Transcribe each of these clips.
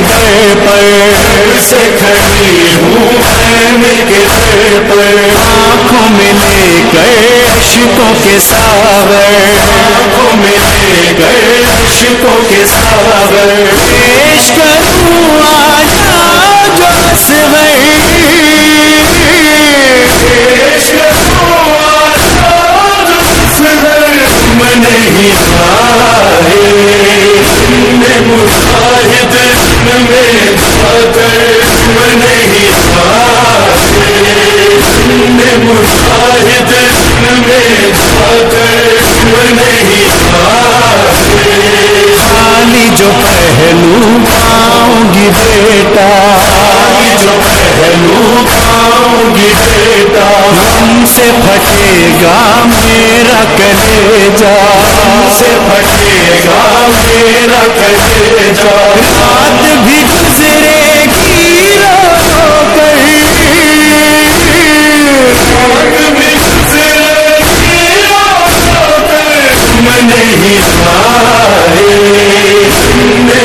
در پر سے کھڑی ہوں میں کے در پر آنکھوں میں لے گئے عشقوں کے ساور آنکھوں میں لے گئے عشقوں کے ساور پیش کروں آیا جو سے خالی جو پہلو پاؤں گی بیٹا جو پہلو پاؤں گی بیٹا ہم سے پھٹے گا میرا کلیجا سے پھٹے گا میرا کلیجا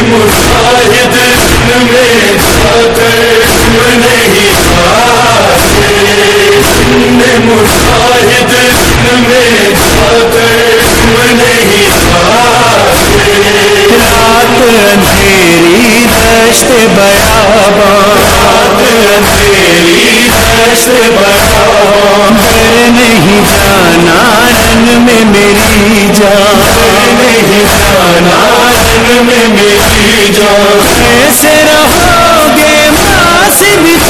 مشاہد میں جا کر تم نہیں آئے مشاہد میں جا کر تم نہیں آئے رات اندھیری دشت بیاباں تیری دشت بڑا در نہیں جانا رن میں میری جان نہیں جانا۔ میں میری جان کیسے رہو گے ماں سے بچھڑ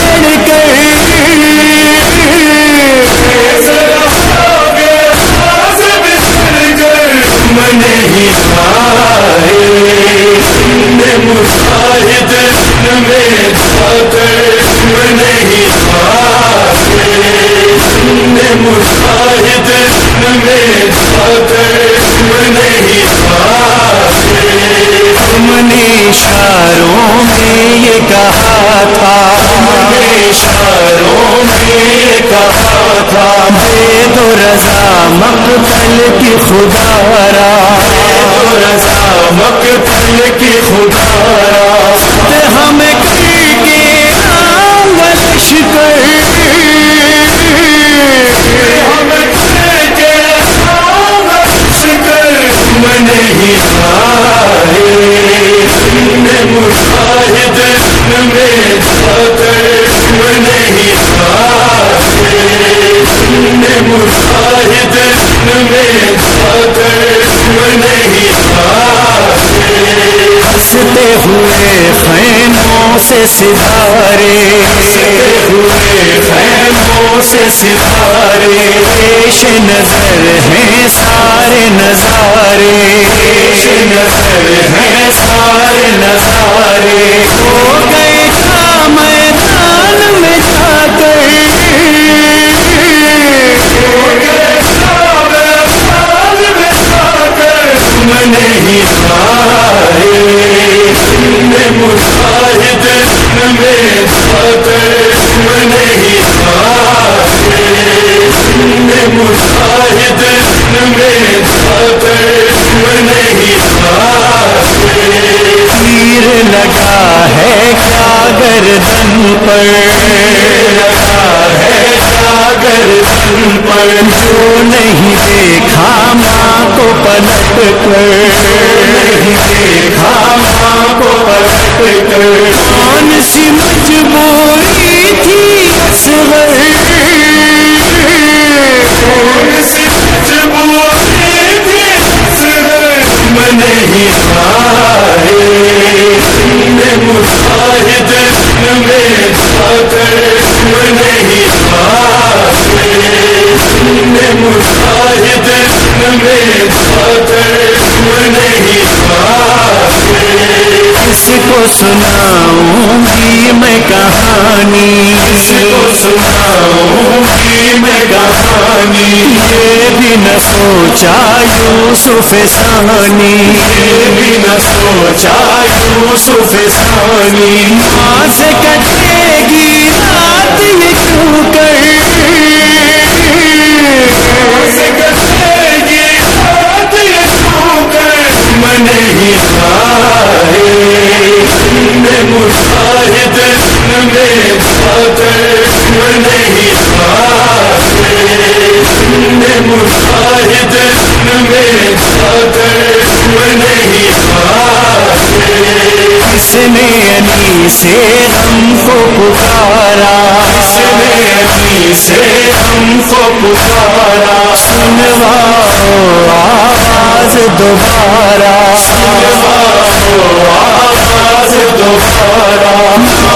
اشاروں میں یہ کہا تھا۔ اشاروں میں یہ کہا تھا دے دو رضا مقتل کی خدا را رضا مقتل کی خدا ہمیں کر۔ کے آنگلش کر ہم کے شکر تم نہیں مشاہد میں جا کر تم نہیں آئے مشاہد میں جا کر تم نہیں آئے ہنستے ہوئے خیموں سے ستارے ہوئے خیموں سے ستارے، پیش نظر ہیں سارے نظارے، پیش نظر ہیں سارے نظارے۔ ہو گئے لگا ہے کیا گردن پر لگا ہے ساگر تن پر جو نہیں دیکھا ماں کو پلٹ کر نہیں دیکھا ماں کو پلٹ کر کون مجبوری تھی اصغر کون مجبوری تھی اصغر نہیں آئے۔ مشاہد میں جا کر تم نہیں آئے۔ مشاہد میں جا کر کو سناؤں گی میں کہانی۔ کس کو سناؤں گی میں کہانی۔ یہ بھی نہ سوچا یوسف ثانی۔ یہ بھی نہ سوچا یوسف ثانی۔ ماں سے کٹے گی۔ مشاہد میں باتر نہیں آئے میں مشاہد میں باتر نہیں آئے کس نے انی سے ہم کو پکارا اس نے ابھی سے ہم کو پکارا سنواؤ آواز دوبارہ آواز دوبارہ